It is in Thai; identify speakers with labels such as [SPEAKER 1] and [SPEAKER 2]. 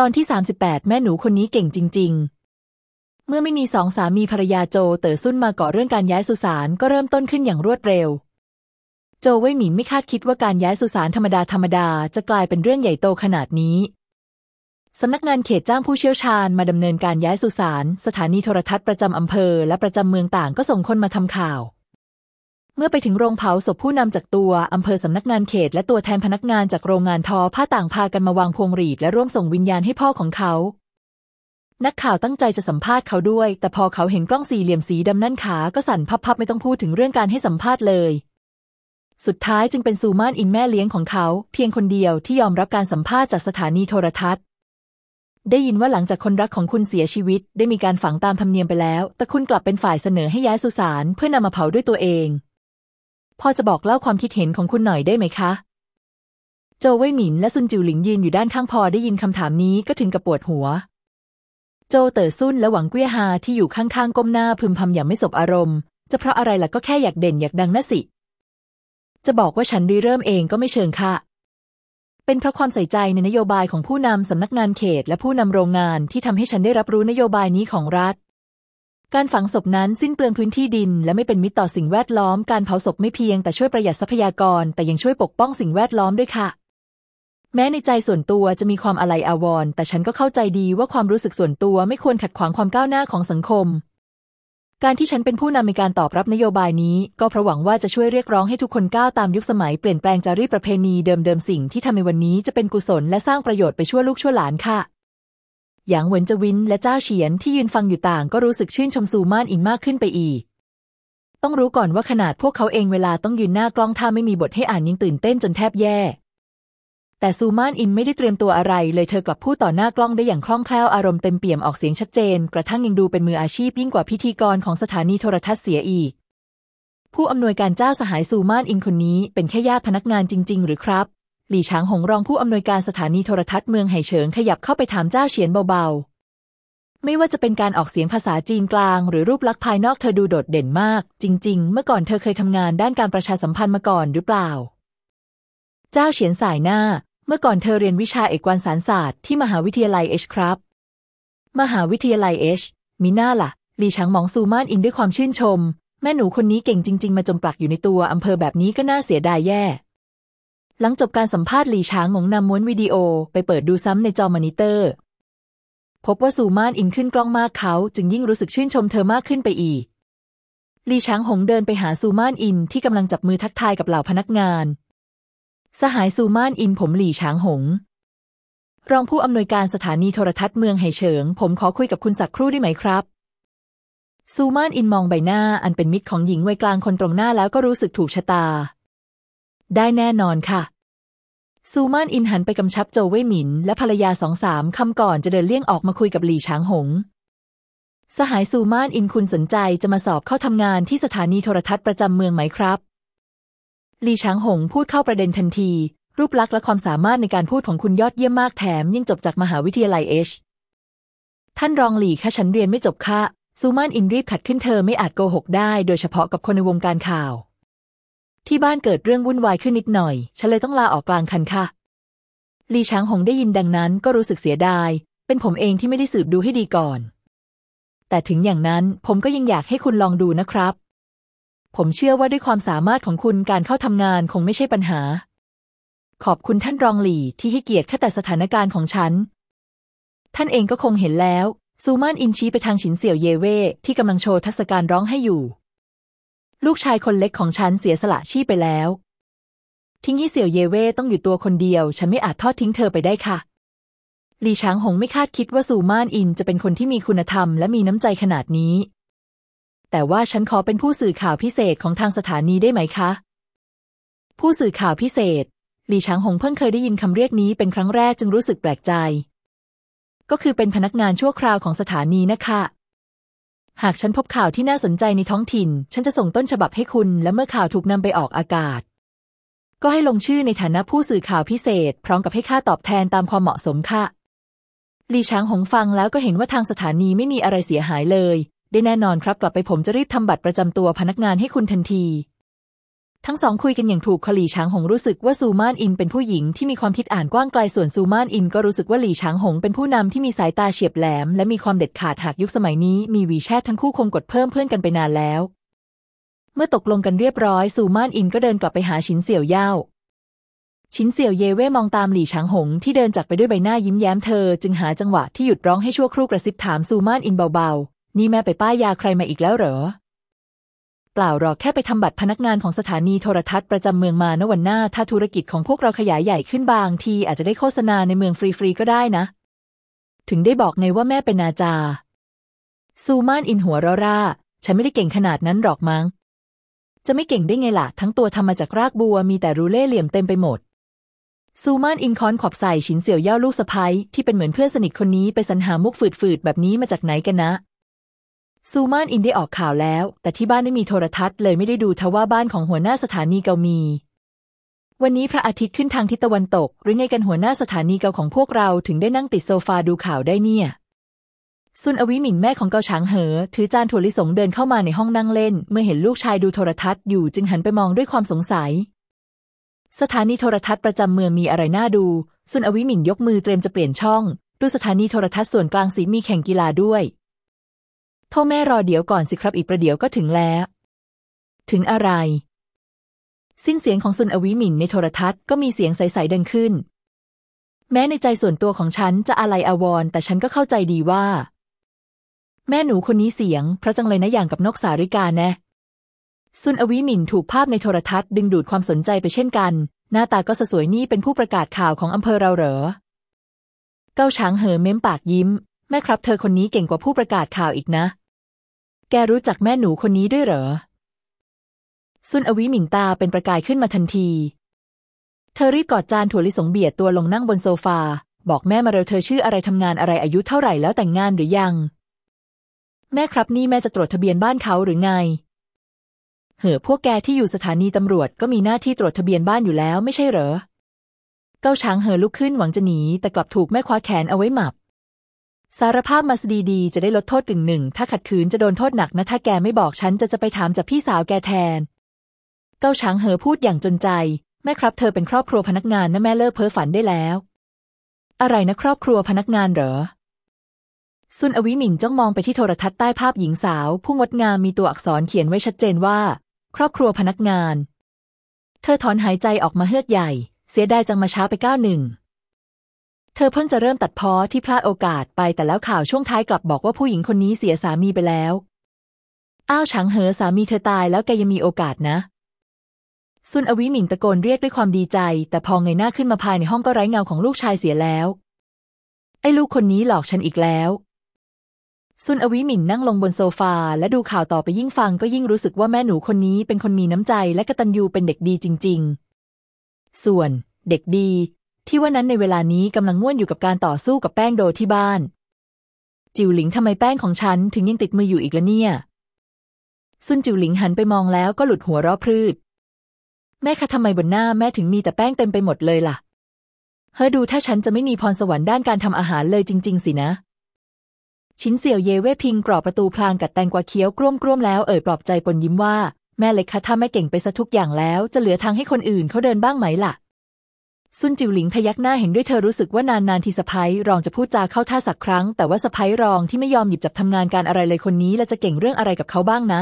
[SPEAKER 1] ตอนที่ 38 แม่หนูคนนี้เก่งจริง ๆ เมื่อไม่มีสองสามีภรรยาโจเต๋อซุ่นมาเกาะเรื่องการย้ายสุสานก็เริ่มต้นขึ้นอย่างรวดเร็ว โจเว่ยหมินไม่คาดคิดว่าการย้ายสุสานธรรมดาธรรมดาจะกลายเป็นเรื่องใหญ่โตขนาดนี้สำนักงานเขตจ้างผู้เชี่ยวชาญมาดำเนินการย้ายสุสาน สถานีโทรทัศน์ประจำอำเภอและประจำเมืองต่างก็ส่งคนมาทำข่าว เมื่อไปถึงโรงเผาศพผู้นำจากตัวอำเภอสำนักงานเขตและตัวแทนพนักงานจากโรงงานทอผ้าต่างพากันมาวางพวงหรีดและร่วมส่งวิญญาณให้พ่อของเขา นักข่าวตั้งใจจะสัมภาษณ์เขาด้วย แต่พอเขาเห็นกล้องสี่เหลี่ยมสีดำนั่นขาก็สั่นพับๆไม่ต้องพูดถึงเรื่องการให้สัมภาษณ์เลย สุดท้ายจึงเป็นซูมานอินแม่เลี้ยงของเขา เพียงคนเดียวที่ยอมรับการสัมภาษณ์จากสถานีโทรทัศน์ได้ยินว่าหลังจากคนรักของคุณเสียชีวิต ได้มีการฝังตามธรรมเนียมไปแล้ว แต่คุณกลับเป็นฝ่ายเสนอให้ย้ายสุสานเพื่อนำมาเผาด้วยตัวเอง พอจะบอกเล่าความคิดเห็นของคุณหน่อยได้ไหมคะ โจวเว่ยหมินและซุนจิวหลิงยืนอยู่ด้านข้างพอได้ยินคำถามนี้ก็ถึงกับปวดหัว โจเต๋อซุนและหวังเกี้ยฮาที่อยู่ข้างๆก้มหน้าพึมพำอย่างไม่สบอารมณ์ จะเพราะอะไรล่ะก็แค่อยากเด่นอยากดังน่ะสิ จะบอกว่าฉันริเริ่มเองก็ไม่เชิงค่ะ เป็นเพราะความใส่ใจในนโยบายของผู้นำสำนักงานเขต และผู้นำโรงงานที่ทำให้ฉันได้รับรู้นโยบายนี้ของรัฐ การฝังศพนั้นสิ้นเปลืองพื้นที่ดิน และไม่เป็นมิตรต่อสิ่งแวดล้อม การเผาศพไม่เพียงแต่ช่วยประหยัดทรัพยากร แต่ยังช่วยปกป้องสิ่งแวดล้อมด้วยค่ะ แม้ในใจส่วนตัวจะมีความอะไรอาวรณ์แต่ฉันก็เข้าใจดีว่าความรู้สึกส่วนตัวไม่ควรขัดขวางความก้าวหน้าของสังคม การที่ฉันเป็นผู้นำในการตอบรับนโยบายนี้ ก็เพราะหวังว่าจะช่วยเรียกร้องให้ทุกคนก้าวตามยุคสมัยเปลี่ยนแปลงจารีตประเพณีเดิมๆสิ่งที่ทำในวันนี้จะเป็นกุศลและสร้างประโยชน์ไปชั่วลูกชั่วหลานค่ะ หยางเหวินจวินและเจ้าเฉียนที่ยืนฟังอยู่ต่างก็รู้สึกชื่นชมซูม่านอิงมากขึ้นไปอีก ต้องรู้ก่อนว่าขนาดพวกเขาเองเวลาต้องยืนหน้ากล้องถ้าไม่มีบทให้อ่านยังตื่นเต้นจนแทบแย่ แต่ซูมานอินไม่ได้เตรียมตัวอะไร เลยเธอกลับพูดต่อหน้ากล้องได้อย่างคล่องแคล่วอารมณ์เต็มเปี่ยมออกเสียงชัดเจน กระทั่งยังดูเป็นมืออาชีพยิ่งกว่าพิธีกรของสถานีโทรทัศน์เสียอีก ผู้อำนวยการเจ้าสหายซูมานอินคนนี้เป็นแค่ญาติพนักงานจริง ๆ หรือครับ หลี่ชางหงรองผู้อำนวยการสถานีโทรทัศน์เมืองไห่เฉิงขยับเข้าไปถามเจ้าเฉียนเบาๆ ไม่ว่าจะเป็นการออกเสียงภาษาจีนกลาง หรือรูปลักษณ์ภายนอกเธอดูโดดเด่นมาก จริง ๆ เมื่อก่อนเธอเคยทำงานด้านการประชาสัมพันธ์มาก่อนหรือเปล่า เจ้าเฉียนสายหน้า เมื่อก่อนเธอเรียนวิชาเอกวารสารศาสตร์ที่มหาวิทยาลัย H ครับ มหาวิทยาลัย H มีหน้าละ่ะหลี่ฉางมองซูม่านอินด้วยความชื่นชม แม่หนูคนนี้เก่งจริง ๆ มาจมปลักอยู่ในตัวอำเภอแบบนี้ก็น่าเสียดายแย่ หลังจบการสัมภาษณ์หลีช้างงงนำม้วนวิดีโอไปเปิดดูซ้ำในจอมอนิเตอร์ พบว่าซูมานอินขึ้นกล้องมากเขาจึงยิ่งรู้สึกชื่นชมเธอมากขึ้นไปอีกลีช้างหงเดินไปหาซูมานอินที่กำลังจับมือทักทายกับเหล่าพนักงาน สหายซูมานอินผมหลี่ช้างหง รองผู้อำนวยการสถานีโทรทัศน์เมืองไห่เฉิง ผมขอคุยกับคุณสักครู่ได้ไหมครับซูมานอินมองใบหน้าอันเป็นมิตรของหญิงวัยกลางคนตรงหน้าแล้วก็รู้สึกถูกชะตา ได้แน่นอนค่ะ ซูมานอินหันไปกำชับโจวเว่ยหมิน และภรรยาสองสามคำก่อนจะเดินเลี่ยงออกมาคุยกับหลี่ช้างหง สหายซูมานอินคุณสนใจจะมาสอบเข้าทำงานที่สถานีโทรทัศน์ประจำเมืองไหมครับหลีช้างหงพูดเข้าประเด็นทันที รูปลักษณ์และความสามารถในการพูดของคุณยอดเยี่ยมมากแถมยังจบจากมหาวิทยาลัยเอชท่านรองหลี่ค่ะฉันเรียนไม่จบค่ะซูมานอินรีบขัดขึ้นเธอไม่อาจโกหกได้ โดยเฉพาะกับคนในวงการข่าว ที่บ้านเกิดเรื่องวุ่นวายขึ้นนิดหน่อย ฉันเลยต้องลาออกกลางคันค่ะ ลีช้างหงได้ยินดังนั้นก็รู้สึกเสียดาย เป็นผมเองที่ไม่ได้สืบดูให้ดีก่อน แต่ถึงอย่างนั้นผมก็ยังอยากให้คุณลองดูนะครับ ผมเชื่อว่าด้วยความสามารถของคุณการเข้าทำงานคงไม่ใช่ปัญหา ขอบคุณท่านรองหลี่ที่ให้เกียรติแค่แต่สถานการณ์ของฉัน ท่านเองก็คงเห็นแล้ว ซูมานอินชี้ไปทางฉินเสี่ยวเยเว่ที่กำลังโชว์ทัศการร้องให้อยู่ ลูกชายคนเล็กของฉันเสียสละชีพไปแล้ว ทิ้งให้เสี่ยวเยเว่ต้องอยู่ตัวคนเดียว ฉันไม่อาจทอดทิ้งเธอไปได้ค่ะหลี่ช้างหงไม่คาดคิดว่าซูมานอินจะเป็นคนที่มีคุณธรรมและมีน้ำใจขนาดนี้ แต่ว่าฉันขอเป็นผู้สื่อข่าวพิเศษของทางสถานีได้ไหมคะ ผู้สื่อข่าวพิเศษ หลี่ช้างหงเพิ่งเคยได้ยินคำเรียกนี้เป็นครั้งแรกจึงรู้สึกแปลกใจ ก็คือเป็นพนักงานชั่วคราวของสถานีนะคะ หากฉันพบข่าวที่น่าสนใจในท้องถิ่น ฉันจะส่งต้นฉบับให้คุณ และเมื่อข่าวถูกนำไปออกอากาศ ก็ให้ลงชื่อในฐานะผู้สื่อข่าวพิเศษ พร้อมกับให้ค่าตอบแทนตามความเหมาะสมค่ะลีช้างหงฟังแล้วก็เห็นว่าทางสถานีไม่มีอะไรเสียหายเลย ได้แน่นอนครับกลับไปผมจะรีบทำบัตรประจำตัวพนักงานให้คุณทันที ทั้งสองคุยกันอย่างถูกคหลี่ช้างหงรู้สึกว่าซูมานอินเป็นผู้หญิงที่มีความคิดอ่านกว้างไกลส่วนซูมานอินก็รู้สึกว่าหลี่ช้างหงเป็นผู้นำที่มีสายตาเฉียบแหลม และมีความเด็ดขาดหากยุคสมัยนี้มีวีแชททั้งคู่คงกดเพิ่มเพื่อนกันไปนานแล้ว เมื่อตกลงกันเรียบร้อยซูมานอินก็เดินกลับไปหาชินเสี่ยวเย่าชินเสี่ยวเย่เว่มองตามหลี่ช้างหงที่เดินจากไปด้วยใบหน้ายิ้มแย้มเธอจึงหาจังหวะที่หยุดร้องให้ชั่วครู่กระซิบถามซูมานอินเบาๆนี่แม่ไปป้ายยาใครมาอีกแล้วเหรอ เปล่าหรอกแค่ไปทำบัตรพนักงานของสถานีโทรทัศน์ประจำเมืองมาณวันหน้า ถ้าธุรกิจของพวกเราขยายใหญ่ขึ้นบางทีอาจจะได้โฆษณาในเมืองฟรีๆก็ได้นะ ถึงได้บอกไงว่าแม่เป็นนาจา ซูมานอินหัวเราะร่า ฉันไม่ได้เก่งขนาดนั้นหรอกมั้ง จะไม่เก่งได้ไงล่ะ ทั้งตัวทำมาจากรากบัวมีแต่รูเล่เหลี่ยมเต็มไปหมดซูมานอินคอนขอบใส่ฉินเสี่ยวเย่าลูกสะพ้ยที่เป็นเหมือนเพื่อนสนิทคนนี้ไปสรรหามุกฝืดๆแบบนี้มาจากไหนกันนะ ซูมานอินได้ออกข่าวแล้ว แต่ที่บ้านไม่มีโทรทัศน์เลยไม่ได้ดูทว่าบ้านของหัวหน้าสถานีเกามี วันนี้พระอาทิตย์ขึ้นทางทิศตะวันตก หรือไงกันหัวหน้าสถานีเกาของพวกเราถึงได้นั่งติดโซฟาดูข่าวได้เนี่ยซุนอวิหมินแม่ของเกาฉางเหอ ถือจานถั่วลิสงเดินเข้ามาในห้องนั่งเล่น เมื่อเห็นลูกชายดูโทรทัศน์อยู่จึงหันไปมองด้วยความสงสัย สถานีโทรทัศน์ประจำเมืองมีอะไรน่าดูซุนอวิหมินยกมือเตรียมจะเปลี่ยนช่อง ดูสถานีโทรทัศน์ส่วนกลางสีมีแข่งกีฬาด้วย พ่อแม่รอเดี๋ยวก่อนสิครับอีกประเดี๋ยวก็ถึงแล้ว ถึงอะไร สิ้นเสียงของซุนอวิหมินในโทรทัศน์ก็มีเสียงใสๆดังขึ้น แม้ในใจส่วนตัวของฉันจะอะไรอาวรแต่ฉันก็เข้าใจดีว่า แม่หนูคนนี้เสียงเพราะจังเลยนะอย่างกับนกสาริกาแนะซุนอวิหมินถูกภาพในโทรทัศน์ดึงดูดความสนใจไปเช่นกัน หน้าตาก็สวยนี่เป็นผู้ประกาศข่าวของอำเภอเราเหรอ เก้าช้างเหอเม้มปากยิ้ม แม่ครับ เธอคนนี้เก่งกว่าผู้ประกาศข่าวอีกนะ แกรู้จักแม่หนูคนนี้ด้วยเหรอ ซุนอวิหมิงตาเป็นประกายขึ้นมาทันที เธอรีบกอดจานถั่วลิสงเบียดตัวลงนั่งบนโซฟา บอกแม่มาเร็วเธอชื่ออะไรทำงานอะไรอายุเท่าไหร่แล้วแต่งงานหรือยัง แม่ครับนี่แม่จะตรวจทะเบียนบ้านเขาหรือไง เหอพวกแกที่อยู่สถานีตำรวจก็มีหน้าที่ตรวจทะเบียนบ้านอยู่แล้วไม่ใช่เหรอ เก้าช้างเหอลุกขึ้นหวังจะหนีแต่กลับถูกแม่คว้าแขนเอาไว้หมับ สารภาพมาสดีดีจะได้ลดโทษกึ่งหนึ่ง ถ้าขัดขืนจะโดนโทษหนักนะ ถ้าแกไม่บอกฉันจะจะไปถามจากพี่สาวแกแทน เก้าช้างเหอพูดอย่างจนใจ แม่ครับ เธอเป็นครอบครัวพนักงานนะแม่เลิกเพ้อฝันได้แล้ว อะไรนะครอบครัวพนักงานเหรอซุนอวิหมิงจ้องมองไปที่โทรทัศน์ใต้ภาพหญิงสาว ผู้งดงามมีตัวอักษรเขียนไว้ชัดเจนว่า ครอบครัวพนักงาน เธอถอนหายใจออกมาเฮือกใหญ่ เสียดายจังมาช้าไปก้าวหนึ่ง เธอเพิ่งจะเริ่มตัดพ้อที่พลาดโอกาสไปแต่แล้วข่าวช่วงท้ายกลับบอกว่าผู้หญิงคนนี้เสียสามีไปแล้ว อ้าวฉังเหอสามีเธอตายแล้วแกยังมีโอกาสนะซุนอวิหมิงตะโกนเรียกด้วยความดีใจ แต่พอเงยหน้าขึ้นมาภายในห้องก็ไร้เงาของลูกชายเสียแล้ว ไอ้ลูกคนนี้หลอกฉันอีกแล้วซุนอวิหมิงนั่งลงบนโซฟา และดูข่าวต่อไปยิ่งฟังก็ยิ่งรู้สึกว่าแม่หนูคนนี้เป็นคนมีน้ำใจและกตัญญูเป็นเด็กดีจริง ๆ ส่วน เด็กดี ที่ว่านั้นในเวลานี้กำลังง่วนอยู่กับการต่อสู้กับแป้งโดที่บ้าน จิวหลิงทำไมแป้งของฉันถึงยังติดมืออยู่อีกละเนี่ยซุนจิวหลิงหันไปมองแล้วก็หลุดหัวเราะพรืด แม่คะทำไมบนหน้าแม่ถึงมีแต่แป้งเต็มไปหมดเลยล่ะ เฮ้ดูถ้าฉันจะไม่มีพรสวรรค์ด้านการทำอาหารเลยจริง ๆ สินะ ชิ้นเสี่ยวเยเว่พิงกรอบประตูพลางกัดแตงกวาเคี้ยวกร่วมๆแล้วเอ่ยปลอบใจปนยิ้มว่าแม่เล็กคะถ้าแม่เก่งไปซะทุกอย่างแล้ว จะเหลือทางให้คนอื่นเขาเดินบ้างไหมล่ะ ซุนจิวหลิงพยักหน้าเห็นด้วยเธอรู้สึกว่านานนานทีสะพ้ยรองจะพูดจาเข้าท่าสักครั้ง แต่ว่าสะพ้ยรองที่ไม่ยอมหยิบจับทำงานการอะไรเลยคนนี้และจะเก่งเรื่องอะไรกับเขาบ้างนะ